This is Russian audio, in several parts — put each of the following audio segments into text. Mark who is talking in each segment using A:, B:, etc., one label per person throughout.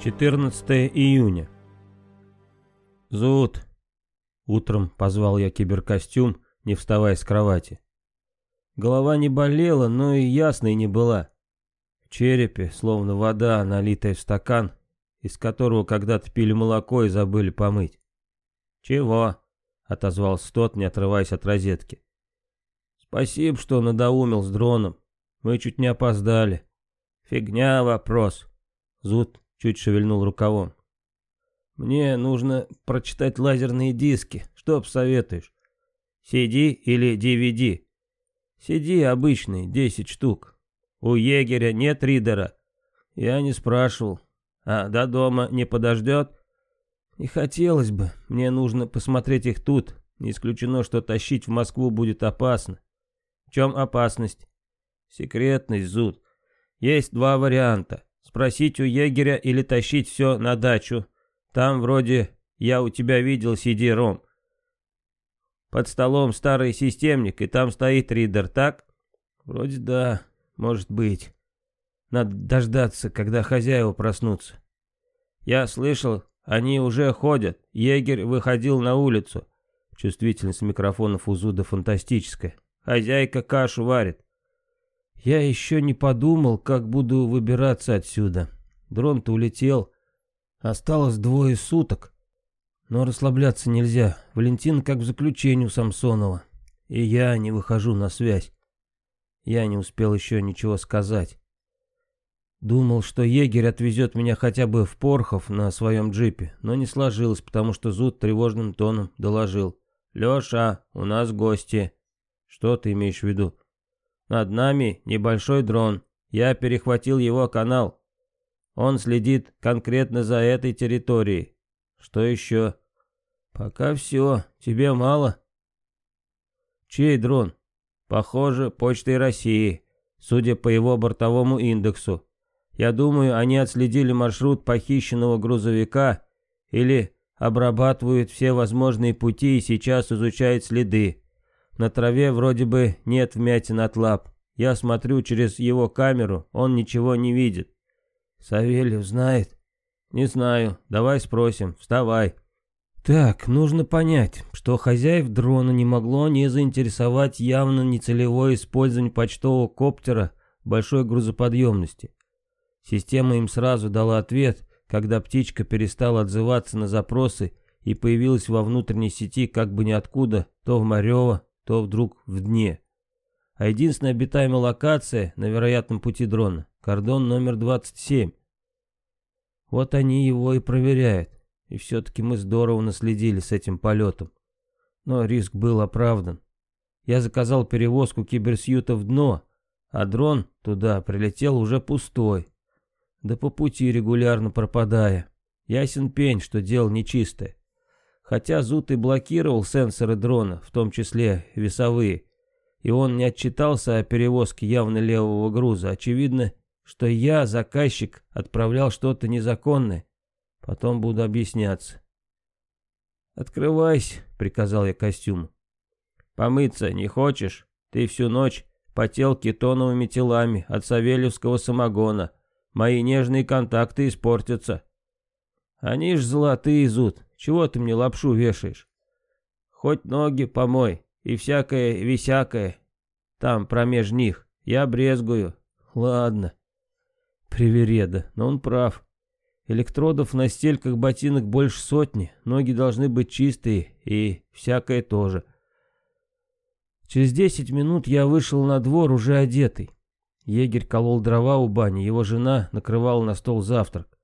A: 14 июня. Зуд. Утром позвал я киберкостюм, не вставая с кровати. Голова не болела, но и ясной не была. В черепе, словно вода, налитая в стакан, из которого когда-то пили молоко и забыли помыть. «Чего?» — отозвался тот, не отрываясь от розетки. «Спасибо, что надоумил с дроном. Мы чуть не опоздали». «Фигня вопрос». Зуд чуть шевельнул рукавом. «Мне нужно прочитать лазерные диски. Что посоветуешь? CD или DVD?» «CD обычный, 10 штук. У егеря нет ридера?» «Я не спрашивал. А до дома не подождет?» «Не хотелось бы. Мне нужно посмотреть их тут. Не исключено, что тащить в Москву будет опасно». «В чем опасность?» «Секретность, Зуд. Есть два варианта. Спросить у егеря или тащить все на дачу. Там вроде я у тебя видел CD-ROM. Под столом старый системник, и там стоит ридер, так? Вроде да, может быть. Надо дождаться, когда хозяева проснутся. Я слышал, они уже ходят. Егерь выходил на улицу. Чувствительность микрофонов у Зуда фантастическая. Хозяйка кашу варит. Я еще не подумал, как буду выбираться отсюда. Дрон-то улетел. Осталось двое суток. Но расслабляться нельзя. Валентин как в заключении у Самсонова. И я не выхожу на связь. Я не успел еще ничего сказать. Думал, что егерь отвезет меня хотя бы в Порхов на своем джипе, но не сложилось, потому что Зуд тревожным тоном доложил. «Леша, у нас гости». «Что ты имеешь в виду?» Над нами небольшой дрон. Я перехватил его канал. Он следит конкретно за этой территорией. Что еще? Пока все. Тебе мало? Чей дрон? Похоже, почтой России, судя по его бортовому индексу. Я думаю, они отследили маршрут похищенного грузовика или обрабатывают все возможные пути и сейчас изучают следы. На траве вроде бы нет вмятин от лап. Я смотрю через его камеру, он ничего не видит. Савельев знает? Не знаю. Давай спросим. Вставай. Так, нужно понять, что хозяев дрона не могло не заинтересовать явно нецелевое использование почтового коптера большой грузоподъемности. Система им сразу дала ответ, когда птичка перестала отзываться на запросы и появилась во внутренней сети как бы ниоткуда, то в Марево, то вдруг в дне. А единственная обитаемая локация на вероятном пути дрона — кордон номер 27. Вот они его и проверяют. И все-таки мы здорово наследили с этим полетом. Но риск был оправдан. Я заказал перевозку киберсьюта в дно, а дрон туда прилетел уже пустой. Да по пути регулярно пропадая. Ясен пень, что дело нечистое. Хотя Зут и блокировал сенсоры дрона, в том числе весовые, и он не отчитался о перевозке явно левого груза, очевидно, что я, заказчик, отправлял что-то незаконное. Потом буду объясняться. «Открывайся», — приказал я костюму. «Помыться не хочешь? Ты всю ночь потел кетоновыми телами от савельевского самогона. Мои нежные контакты испортятся». «Они ж золотые, Зуд. Чего ты мне лапшу вешаешь? Хоть ноги помой и всякое-висякое. Там, промеж них. Я брезгую. Ладно. Привереда, но он прав. Электродов на стельках ботинок больше сотни, ноги должны быть чистые и всякое тоже. Через десять минут я вышел на двор уже одетый. Егерь колол дрова у бани, его жена накрывала на стол завтрак.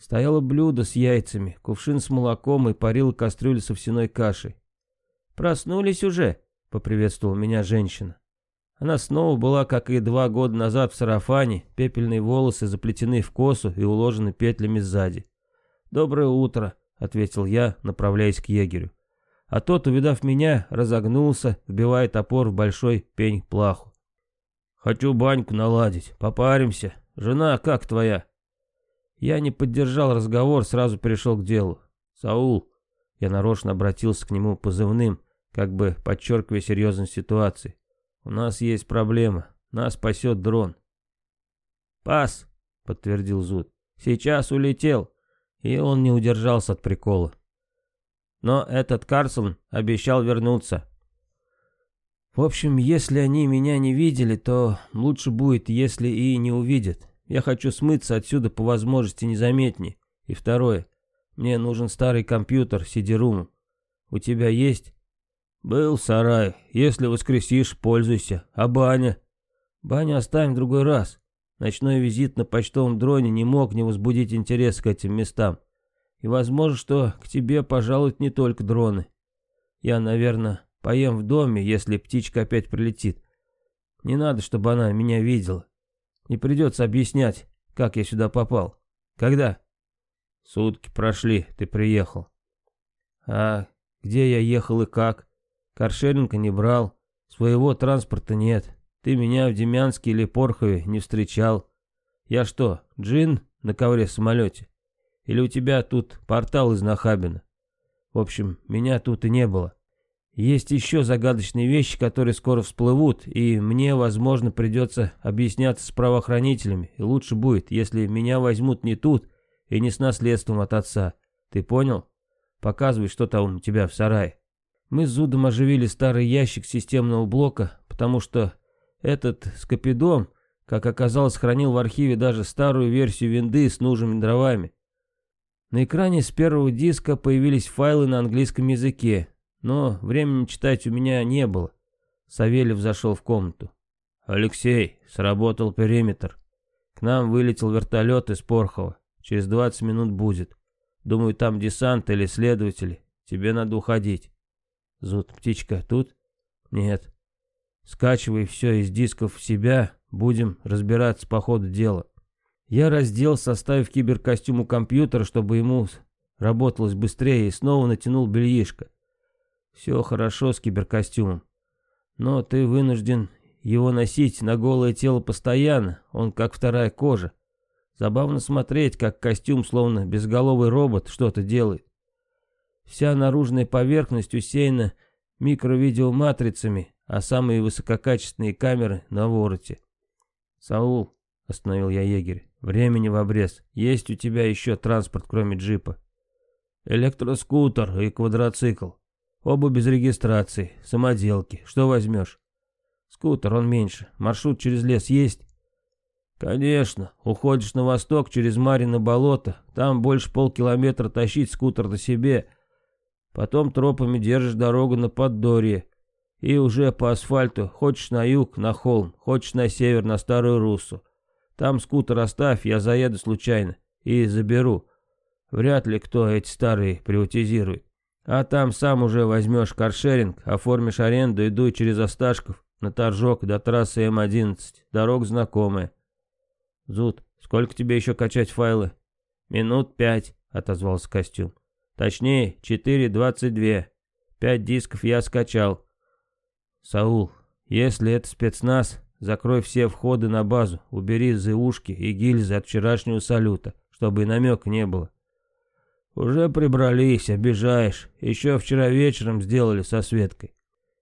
A: Стояло блюдо с яйцами, кувшин с молоком и парила кастрюля с овсяной кашей. «Проснулись уже?» — поприветствовала меня женщина. Она снова была, как и два года назад, в сарафане, пепельные волосы заплетены в косу и уложены петлями сзади. «Доброе утро», — ответил я, направляясь к егерю. А тот, увидав меня, разогнулся, вбивая топор в большой пень плаху. «Хочу баньку наладить, попаримся. Жена как твоя?» Я не поддержал разговор, сразу перешел к делу. «Саул!» Я нарочно обратился к нему позывным, как бы подчеркивая серьезность ситуации. «У нас есть проблема. Нас спасет дрон». «Пас!» — подтвердил Зуд. Сейчас улетел. И он не удержался от прикола. Но этот Карсон обещал вернуться. В общем, если они меня не видели, то лучше будет, если и не увидят. Я хочу смыться отсюда по возможности незаметнее. И второе. Мне нужен старый компьютер CD-ROM. У тебя есть? Был сарай. Если воскресишь, пользуйся. А баня? Баню оставим в другой раз. Ночной визит на почтовом дроне не мог не возбудить интерес к этим местам. И возможно, что к тебе пожалуют не только дроны. Я, наверное, поем в доме, если птичка опять прилетит. Не надо, чтобы она меня видела. Не придется объяснять, как я сюда попал. Когда? Сутки прошли, ты приехал. А где я ехал и как? Каршеринга не брал. Своего транспорта нет. Ты меня в Демянске или Порхове не встречал. Я что, джин на ковре в самолете? Или у тебя тут портал из Нахабина? В общем, меня тут и не было. Есть еще загадочные вещи, которые скоро всплывут, и мне, возможно, придется объясняться с правоохранителями, и лучше будет, если меня возьмут не тут и не с наследством от отца. Ты понял? Показывай, что там у тебя в сарае. Мы с Зудом оживили старый ящик системного блока, потому что этот скопидом, как оказалось, хранил в архиве даже старую версию винды с нужными дровами. На экране с первого диска появились файлы на английском языке, но времени читать у меня не было. Савельев зашел в комнату. «Алексей, сработал периметр. К нам вылетел вертолет из Порхова. Через 20 минут будет. Думаю, там десант или следователи. Тебе надо уходить». «Зуд, птичка, тут?» «Нет. Скачивай все из дисков в себя, будем разбираться по ходу дела». Я раздел, составив киберкостюм у компьютера, чтобы ему работалось быстрее, и снова натянул бельишко. Все хорошо с киберкостюмом. Но ты вынужден его носить на голое тело постоянно, он как вторая кожа. Забавно смотреть, как костюм, словно безголовый робот, что-то делает. Вся наружная поверхность усеяна микровидеоматрицами, а самые высококачественные камеры на вороте. «Саул», — остановил я егерь, — «времени в обрез. Есть у тебя еще транспорт, кроме джипа?» «Электроскутер и квадроцикл. Оба без регистрации, самоделки. Что возьмешь? Скутер, он меньше. Маршрут через лес есть? Конечно. Уходишь на восток через Марино болото. Там больше полкилометра тащить скутер на себе. Потом тропами держишь дорогу на Поддорье. И уже по асфальту, хочешь на юг, на холм, хочешь на север, на Старую Руссу. Там скутер оставь, я заеду случайно и заберу. Вряд ли кто эти старые приватизирует. А там сам уже возьмешь каршеринг, оформишь аренду и дуй через Осташков на Торжок до трассы М11. Дорог знакомая. Зуд, сколько тебе еще качать файлы? Минут пять, отозвался костюм. Точнее, 4.22. Пять дисков я скачал. Саул, если это спецназ, закрой все входы на базу, убери ЗУшки и гильзы от вчерашнего салюта, чтобы и намека не было. «Уже прибрались, обижаешь. Еще вчера вечером сделали со Светкой».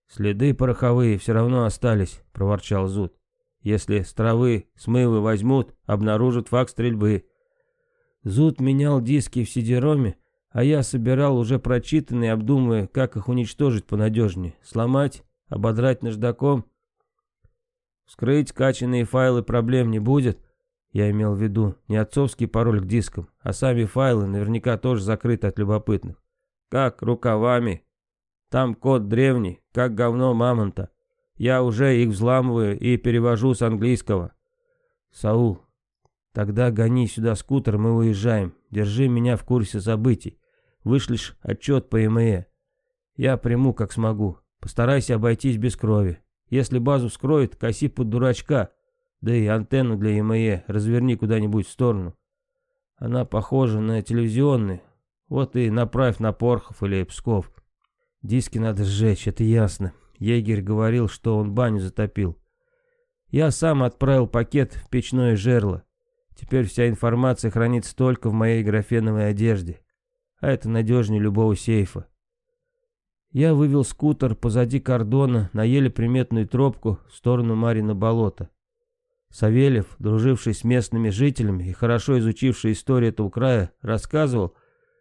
A: «Следы пороховые все равно остались», — проворчал Зуд. «Если с травы смывы возьмут, обнаружат факт стрельбы». Зуд менял диски в сидероме, а я собирал уже прочитанные, обдумывая, как их уничтожить понадежнее. Сломать, ободрать наждаком. Вскрыть качанные файлы проблем не будет, я имел в виду не отцовский пароль к дискам, а сами файлы наверняка тоже закрыты от любопытных. Как рукавами. Там код древний, как говно мамонта. Я уже их взламываю и перевожу с английского. Саул, тогда гони сюда скутер, мы уезжаем. Держи меня в курсе событий. Вышлешь отчет по ИМЭ. Я приму, как смогу. Постарайся обойтись без крови. Если базу вскроют, коси под дурачка. Да и антенну для ЕМЕ разверни куда-нибудь в сторону. Она похожа на телевизионный. Вот и направь на Порхов или Псков. Диски надо сжечь, это ясно. Егерь говорил, что он баню затопил. Я сам отправил пакет в печное жерло. Теперь вся информация хранится только в моей графеновой одежде. А это надежнее любого сейфа. Я вывел скутер позади кордона на еле приметную тропку в сторону Марина болота. Савельев, друживший с местными жителями и хорошо изучивший историю этого края, рассказывал,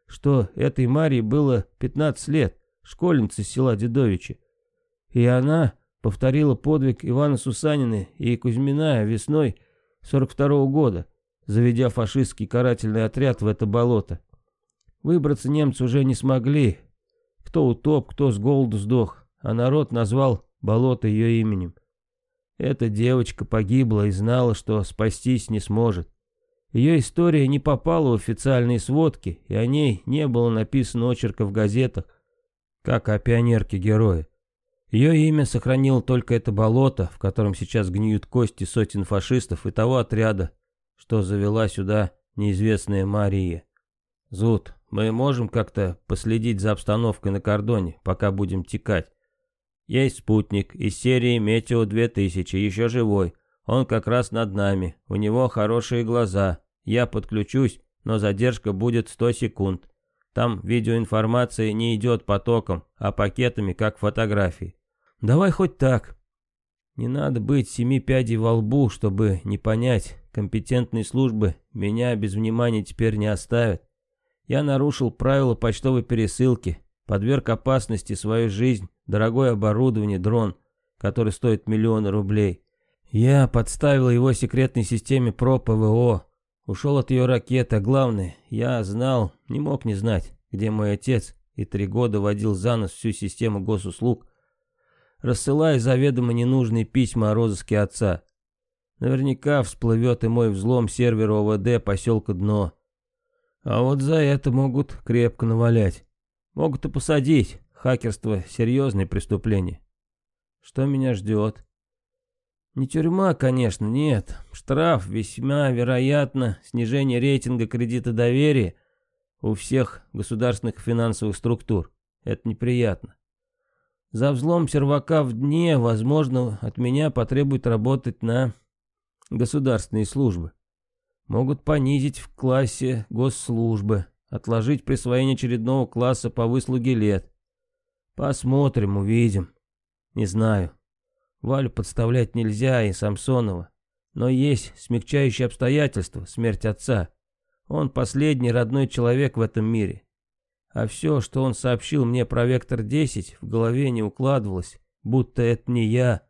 A: что этой Марии было 15 лет, школьница из села Дедовичи. И она повторила подвиг Ивана Сусанина и Кузьмина весной 42 -го года, заведя фашистский карательный отряд в это болото. Выбраться немцы уже не смогли. Кто утоп, кто с голоду сдох, а народ назвал болото ее именем. Эта девочка погибла и знала, что спастись не сможет. Ее история не попала в официальные сводки, и о ней не было написано очерка в газетах, как о пионерке-герое. Ее имя сохранило только это болото, в котором сейчас гниют кости сотен фашистов и того отряда, что завела сюда неизвестная Мария. Зуд, мы можем как-то последить за обстановкой на кордоне, пока будем текать. Есть спутник из серии Метео 2000, еще живой. Он как раз над нами. У него хорошие глаза. Я подключусь, но задержка будет 100 секунд. Там видеоинформация не идет потоком, а пакетами, как фотографии. Давай хоть так. Не надо быть семи пядей во лбу, чтобы не понять. Компетентные службы меня без внимания теперь не оставят. Я нарушил правила почтовой пересылки, подверг опасности свою жизнь, дорогое оборудование, дрон, который стоит миллионы рублей. Я подставил его секретной системе ПРО ПВО, ушел от ее ракеты, а главное, я знал, не мог не знать, где мой отец, и три года водил за нос всю систему госуслуг, рассылая заведомо ненужные письма о розыске отца. Наверняка всплывет и мой взлом сервера ОВД поселка Дно. А вот за это могут крепко навалять. Могут и посадить. Хакерство — серьезное преступление. Что меня ждет? Не тюрьма, конечно, нет. Штраф весьма вероятно, снижение рейтинга кредита доверия у всех государственных финансовых структур. Это неприятно. За взлом сервака в дне, возможно, от меня потребует работать на государственные службы. Могут понизить в классе госслужбы, отложить присвоение очередного класса по выслуге лет. Посмотрим, увидим. Не знаю. Валю подставлять нельзя и Самсонова. Но есть смягчающие обстоятельства, смерть отца. Он последний родной человек в этом мире. А все, что он сообщил мне про Вектор-10, в голове не укладывалось, будто это не я,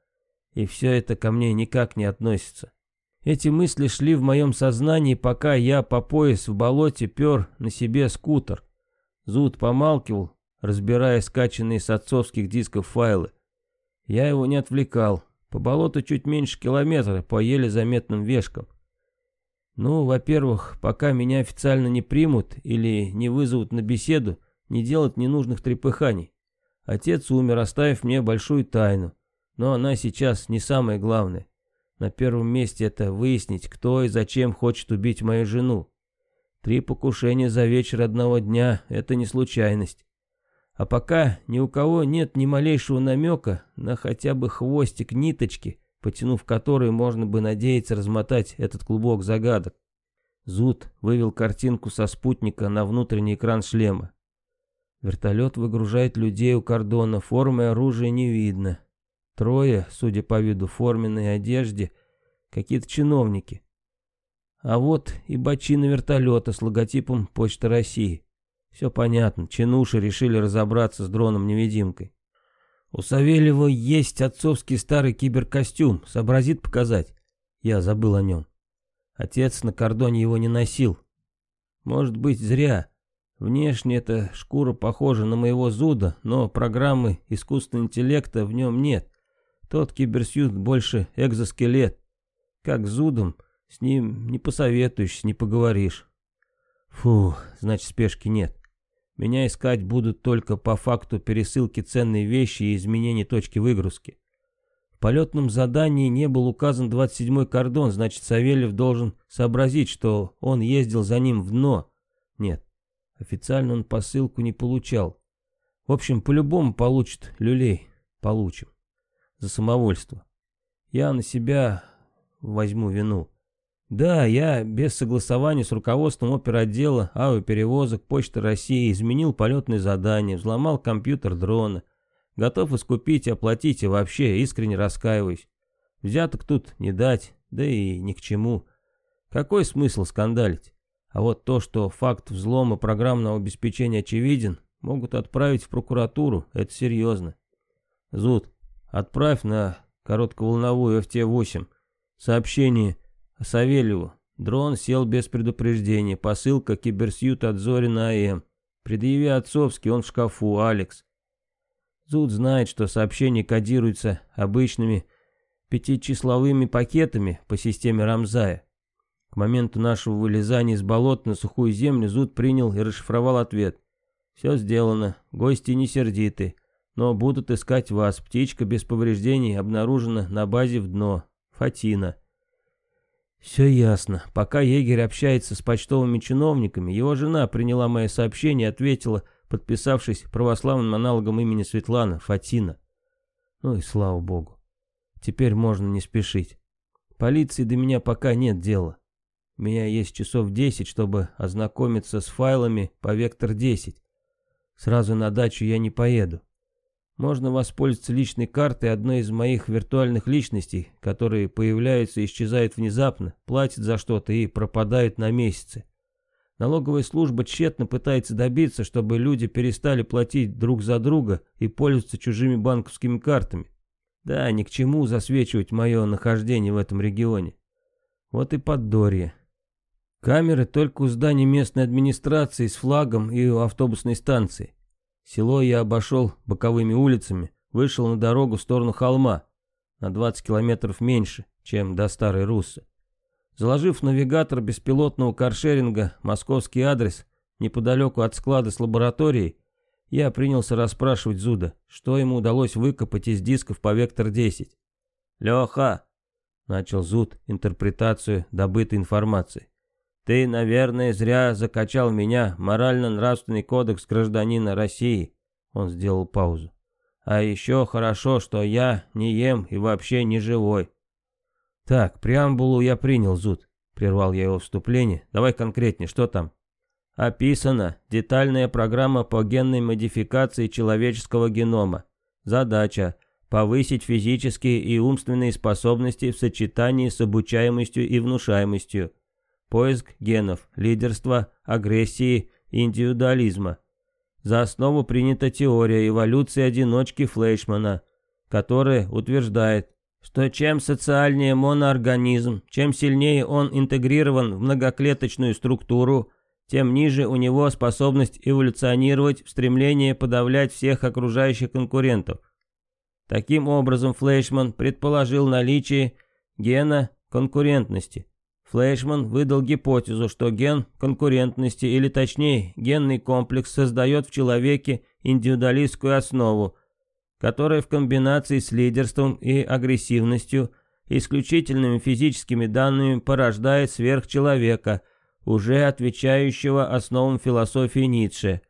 A: и все это ко мне никак не относится. Эти мысли шли в моем сознании, пока я по пояс в болоте пер на себе скутер. Зуд помалкивал, разбирая скачанные с отцовских дисков файлы. Я его не отвлекал. По болоту чуть меньше километра, по еле заметным вешкам. Ну, во-первых, пока меня официально не примут или не вызовут на беседу, не делать ненужных трепыханий. Отец умер, оставив мне большую тайну. Но она сейчас не самое главное. На первом месте это выяснить, кто и зачем хочет убить мою жену. Три покушения за вечер одного дня — это не случайность. А пока ни у кого нет ни малейшего намека на хотя бы хвостик ниточки, потянув который можно бы надеяться размотать этот клубок загадок. Зуд вывел картинку со спутника на внутренний экран шлема. Вертолет выгружает людей у кордона, формы оружия не видно. Трое, судя по виду форменной одежде, какие-то чиновники. А вот и бочина вертолета с логотипом Почты России. Все понятно, чинуши решили разобраться с дроном-невидимкой. У Савельева есть отцовский старый киберкостюм, сообразит показать. Я забыл о нем. Отец на кордоне его не носил. Может быть, зря. Внешне эта шкура похожа на моего зуда, но программы искусственного интеллекта в нем нет. Тот киберсьют больше экзоскелет. Как зудом, с ним не посоветуешься, не поговоришь. Фу, значит спешки нет. Меня искать будут только по факту пересылки ценной вещи и изменения точки выгрузки. В полетном задании не был указан 27-й кордон, значит Савельев должен сообразить, что он ездил за ним в дно. Нет, официально он посылку не получал. В общем, по-любому получит люлей. Получим. За самовольство. Я на себя возьму вину. Да, я без согласования с руководством оперотдела, авиаперевозок, Почты России изменил полетные задания, взломал компьютер дрона. Готов искупить, оплатить и вообще искренне раскаиваюсь. Взяток тут не дать, да и ни к чему. Какой смысл скандалить? А вот то, что факт взлома программного обеспечения очевиден, могут отправить в прокуратуру, это серьезно. Зуд, отправь на коротковолновую ФТ-8 сообщение Савельеву. Дрон сел без предупреждения, посылка киберсьют от Зорина АМ. Предъяви отцовский, он в шкафу, Алекс. Зуд знает, что сообщение кодируется обычными пятичисловыми пакетами по системе Рамзая. К моменту нашего вылезания из болот на сухую землю Зуд принял и расшифровал ответ. Все сделано, гости не сердиты, но будут искать вас. Птичка без повреждений обнаружена на базе в дно. Фатина. Все ясно. Пока егерь общается с почтовыми чиновниками, его жена приняла мое сообщение и ответила, подписавшись православным аналогом имени Светлана, Фатина. Ну и слава богу. Теперь можно не спешить. Полиции до меня пока нет дела. У меня есть часов 10, чтобы ознакомиться с файлами по Вектор-10. Сразу на дачу я не поеду. Можно воспользоваться личной картой одной из моих виртуальных личностей, которые появляются и исчезают внезапно, платят за что-то и пропадают на месяцы. Налоговая служба тщетно пытается добиться, чтобы люди перестали платить друг за друга и пользоваться чужими банковскими картами. Да, ни к чему засвечивать мое нахождение в этом регионе. Вот и поддорье. Камеры только у здания местной администрации с флагом и у автобусной станции. Село я обошел боковыми улицами, вышел на дорогу в сторону холма, на 20 километров меньше, чем до Старой Руссы. Заложив навигатор беспилотного каршеринга московский адрес неподалеку от склада с лабораторией, я принялся расспрашивать Зуда, что ему удалось выкопать из дисков по Вектор-10. «Леха!» — начал Зуд интерпретацию добытой информации. Ты, наверное, зря закачал меня, морально-нравственный кодекс гражданина России. Он сделал паузу. А еще хорошо, что я не ем и вообще не живой. Так, преамбулу я принял, Зуд. Прервал я его вступление. Давай конкретнее, что там? Описана детальная программа по генной модификации человеческого генома. Задача – повысить физические и умственные способности в сочетании с обучаемостью и внушаемостью – Поиск генов, лидерства, агрессии, индивидуализма. За основу принята теория эволюции одиночки Флейшмана, которая утверждает, что чем социальнее моноорганизм, чем сильнее он интегрирован в многоклеточную структуру, тем ниже у него способность эволюционировать в стремлении подавлять всех окружающих конкурентов. Таким образом, Флейшман предположил наличие гена конкурентности. Флейшман выдал гипотезу, что ген конкурентности, или точнее генный комплекс, создает в человеке индивидуалистскую основу, которая в комбинации с лидерством и агрессивностью, исключительными физическими данными порождает сверхчеловека, уже отвечающего основам философии Ницше.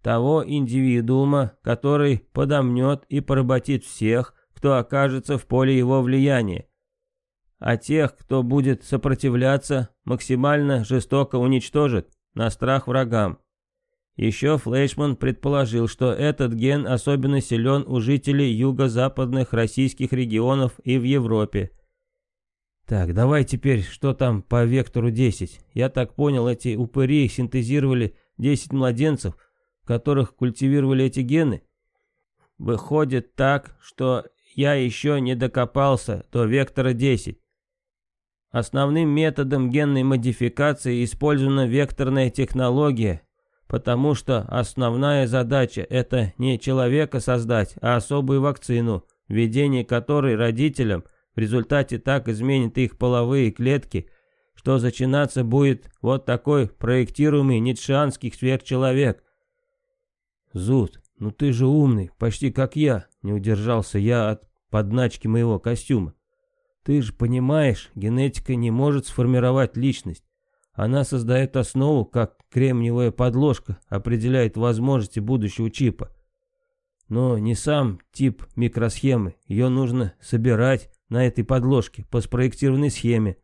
A: Того индивидуума, который подомнет и поработит всех, кто окажется в поле его влияния а тех, кто будет сопротивляться, максимально жестоко уничтожит на страх врагам. Еще Флейшман предположил, что этот ген особенно силен у жителей юго-западных российских регионов и в Европе. Так, давай теперь, что там по вектору 10? Я так понял, эти упыри синтезировали 10 младенцев, которых культивировали эти гены? Выходит так, что я еще не докопался до вектора 10. Основным методом генной модификации использована векторная технология, потому что основная задача – это не человека создать, а особую вакцину, введение которой родителям в результате так изменит их половые клетки, что зачинаться будет вот такой проектируемый ницшанский сверхчеловек. Зуд, ну ты же умный, почти как я, не удержался я от подначки моего костюма. Ты же понимаешь, генетика не может сформировать личность. Она создает основу, как кремниевая подложка определяет возможности будущего чипа. Но не сам тип микросхемы, ее нужно собирать на этой подложке по спроектированной схеме.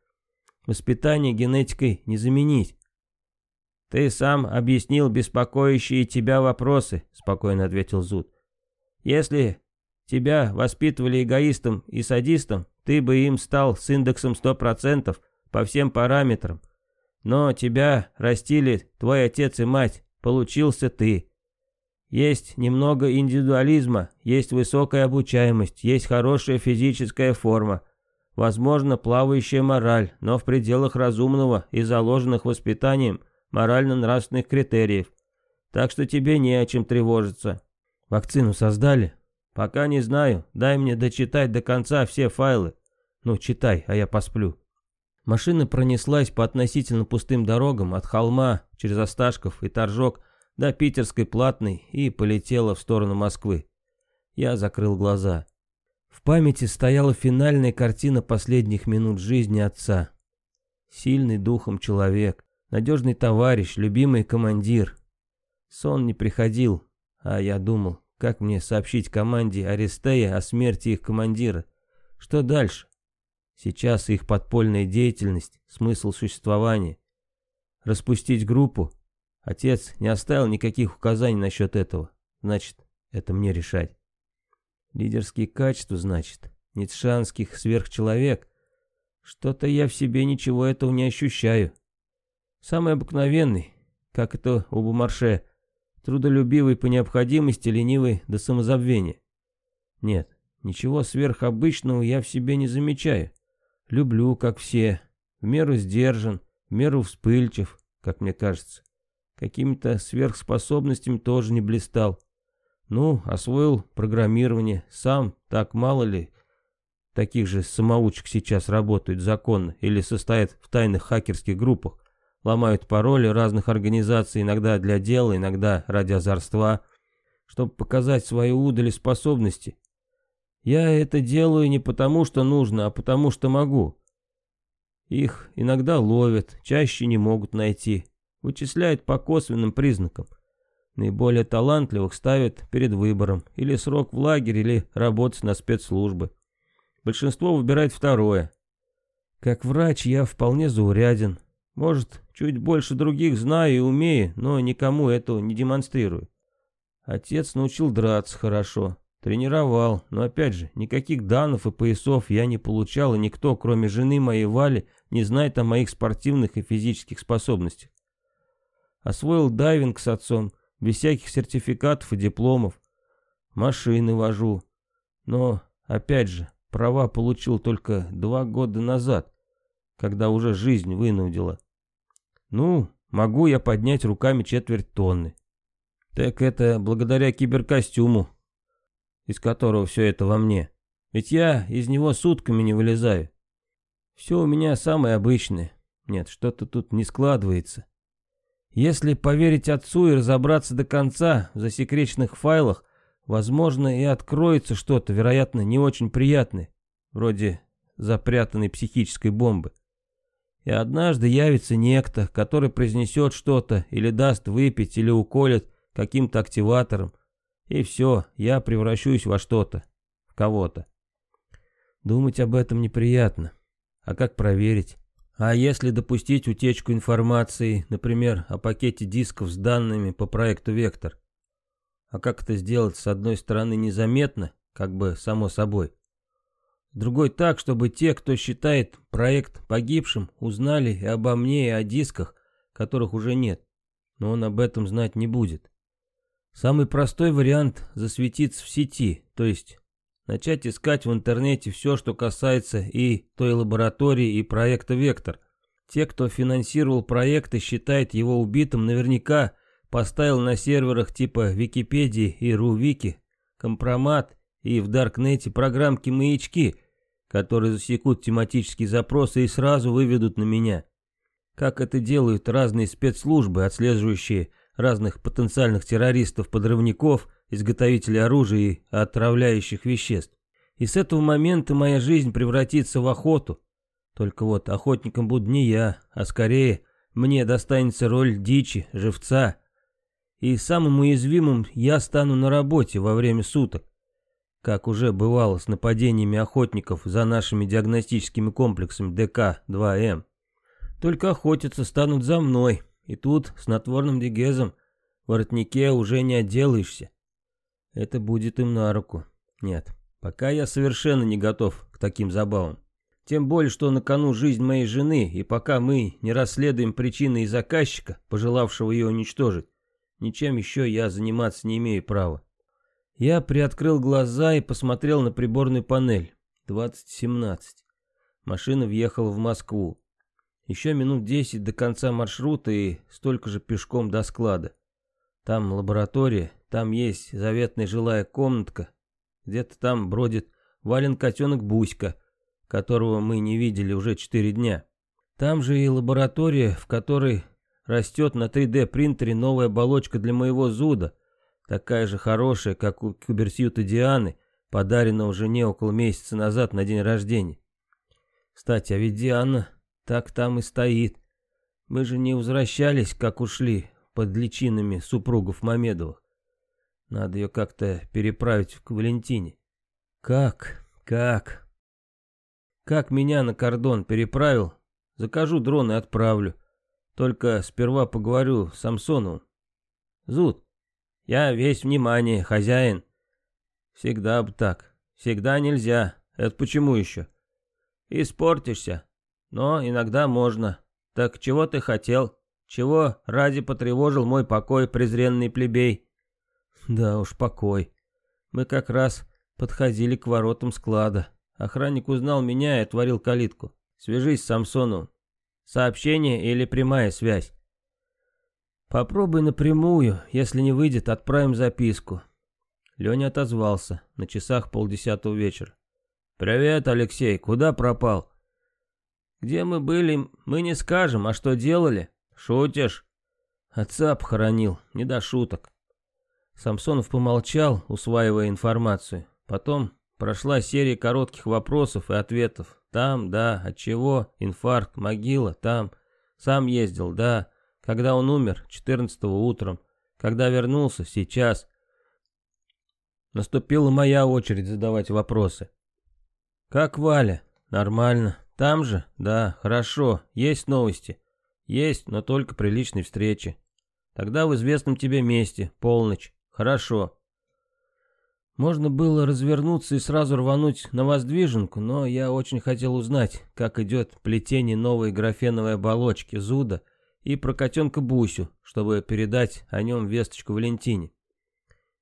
A: Воспитание генетикой не заменить. «Ты сам объяснил беспокоящие тебя вопросы», — спокойно ответил Зуд. «Если тебя воспитывали эгоистом и садистом, ты бы им стал с индексом 100% по всем параметрам. Но тебя растили твой отец и мать, получился ты. Есть немного индивидуализма, есть высокая обучаемость, есть хорошая физическая форма, возможно, плавающая мораль, но в пределах разумного и заложенных воспитанием морально-нравственных критериев. Так что тебе не о чем тревожиться. Вакцину создали? Пока не знаю, дай мне дочитать до конца все файлы. Ну, читай, а я посплю. Машина пронеслась по относительно пустым дорогам от холма через Осташков и Торжок до Питерской Платной и полетела в сторону Москвы. Я закрыл глаза. В памяти стояла финальная картина последних минут жизни отца. Сильный духом человек, надежный товарищ, любимый командир. Сон не приходил, а я думал, как мне сообщить команде Аристея о смерти их командира. Что дальше? Сейчас их подпольная деятельность, смысл существования. Распустить группу? Отец не оставил никаких указаний насчет этого. Значит, это мне решать. Лидерские качества, значит. Ницшанских сверхчеловек. Что-то я в себе ничего этого не ощущаю. Самый обыкновенный, как это у Бумарше, трудолюбивый по необходимости, ленивый до самозабвения. Нет, ничего сверхобычного я в себе не замечаю. Люблю, как все, в меру сдержан, в меру вспыльчив, как мне кажется. Какими-то сверхспособностями тоже не блистал. Ну, освоил программирование, сам, так мало ли, таких же самоучек сейчас работают законно или состоят в тайных хакерских группах, ломают пароли разных организаций, иногда для дела, иногда ради озорства, чтобы показать свои удали способности. Я это делаю не потому, что нужно, а потому, что могу. Их иногда ловят, чаще не могут найти. Вычисляют по косвенным признакам. Наиболее талантливых ставят перед выбором. Или срок в лагере, или работать на спецслужбы. Большинство выбирает второе. Как врач я вполне зауряден. Может, чуть больше других знаю и умею, но никому этого не демонстрирую. Отец научил драться хорошо. Тренировал, но опять же, никаких данных и поясов я не получал, и никто, кроме жены моей Вали, не знает о моих спортивных и физических способностях. Освоил дайвинг с отцом, без всяких сертификатов и дипломов. Машины вожу. Но, опять же, права получил только два года назад, когда уже жизнь вынудила. Ну, могу я поднять руками четверть тонны. Так это благодаря киберкостюму, из которого все это во мне. Ведь я из него сутками не вылезаю. Все у меня самое обычное. Нет, что-то тут не складывается. Если поверить отцу и разобраться до конца в засекреченных файлах, возможно и откроется что-то, вероятно, не очень приятное, вроде запрятанной психической бомбы. И однажды явится некто, который произнесет что-то, или даст выпить, или уколет каким-то активатором, и все, я превращусь во что-то, в кого-то. Думать об этом неприятно. А как проверить? А если допустить утечку информации, например, о пакете дисков с данными по проекту «Вектор»? А как это сделать, с одной стороны, незаметно, как бы само собой? С другой так, чтобы те, кто считает проект погибшим, узнали и обо мне, и о дисках, которых уже нет. Но он об этом знать не будет. Самый простой вариант – засветиться в сети, то есть начать искать в интернете все, что касается и той лаборатории, и проекта «Вектор». Те, кто финансировал проект и считает его убитым, наверняка поставил на серверах типа Википедии и Рувики компромат и в Даркнете программки-маячки, которые засекут тематические запросы и сразу выведут на меня. Как это делают разные спецслужбы, отслеживающие разных потенциальных террористов-подрывников, изготовителей оружия и отравляющих веществ. И с этого момента моя жизнь превратится в охоту. Только вот охотником буду не я, а скорее мне достанется роль дичи, живца. И самым уязвимым я стану на работе во время суток. Как уже бывало с нападениями охотников за нашими диагностическими комплексами ДК-2М. Только охотиться станут за мной, и тут снотворным дегезом в воротнике уже не отделаешься. Это будет им на руку. Нет, Пока я совершенно не готов к таким забавам. Тем более, что на кону жизнь моей жены, и пока мы не расследуем причины и заказчика, пожелавшего ее уничтожить, ничем еще я заниматься не имею права. Я приоткрыл глаза и посмотрел на приборную панель. 20.17. Машина въехала в Москву. Еще минут десять до конца маршрута и столько же пешком до склада. Там лаборатория, там есть заветная жилая комнатка. Где-то там бродит вален котенок Буська, которого мы не видели уже четыре дня. Там же и лаборатория, в которой растет на 3D принтере новая оболочка для моего зуда, такая же хорошая, как у куберсьюта Дианы, подаренного жене около месяца назад на день рождения. Кстати, а ведь Диана так там и стоит. Мы же не возвращались, как ушли, под личинами супругов Мамедовых. Надо ее как-то переправить к Валентине. Как? Как? Как меня на кордон переправил? Закажу дрон и отправлю. Только сперва поговорю с Самсоновым. Зуд, я весь внимание, хозяин. Всегда бы так. Всегда нельзя. Это почему еще? Испортишься. Но иногда можно. Так чего ты хотел? Чего ради потревожил мой покой, презренный плебей? Да уж, покой. Мы как раз подходили к воротам склада. Охранник узнал меня и отворил калитку. Свяжись с Самсоновым. Сообщение или прямая связь? Попробуй напрямую, если не выйдет, отправим записку. Леня отозвался, на часах полдесятого вечера. «Привет, Алексей, куда пропал?» «Где мы были, мы не скажем, а что делали?» «Шутишь?» Отца похоронил, не до шуток. Самсонов помолчал, усваивая информацию. Потом прошла серия коротких вопросов и ответов. Там, да, от чего, инфаркт, могила, там. Сам ездил, да. Когда он умер, 14 утром. Когда вернулся, сейчас. Наступила моя очередь задавать вопросы. «Как Валя?» «Нормально. Там же?» «Да, хорошо. Есть новости?» «Есть, но только при личной встрече. Тогда в известном тебе месте, полночь. Хорошо». Можно было развернуться и сразу рвануть на воздвиженку, но я очень хотел узнать, как идет плетение новой графеновой оболочки Зуда и про котенка Бусю, чтобы передать о нем весточку Валентине.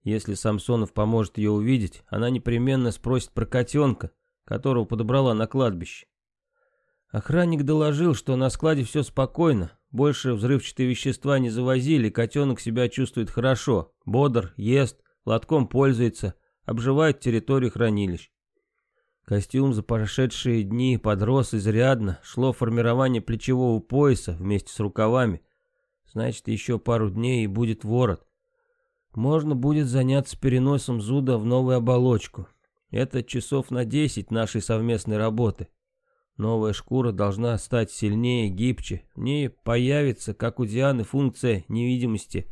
A: Если Самсонов поможет ее увидеть, она непременно спросит про котенка, которого подобрала на кладбище. Охранник доложил, что на складе все спокойно, больше взрывчатые вещества не завозили, котенок себя чувствует хорошо, бодр, ест, лотком пользуется, обживает территорию хранилищ. Костюм за прошедшие дни подрос изрядно, шло формирование плечевого пояса вместе с рукавами. Значит, еще пару дней и будет ворот. Можно будет заняться переносом зуда в новую оболочку. Это часов на 10 нашей совместной работы. Новая шкура должна стать сильнее, гибче. В ней появится, как у Дианы, функция невидимости.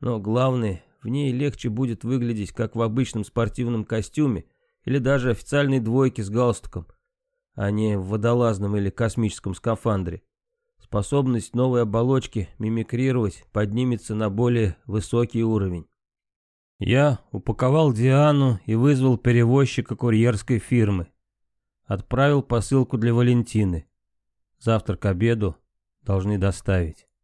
A: Но главное, в ней легче будет выглядеть, как в обычном спортивном костюме или даже официальной двойке с галстуком, а не в водолазном или космическом скафандре. Способность новой оболочки мимикрировать поднимется на более высокий уровень. Я упаковал Диану и вызвал перевозчика курьерской фирмы. Отправил посылку для Валентины. Завтра к обеду должны доставить.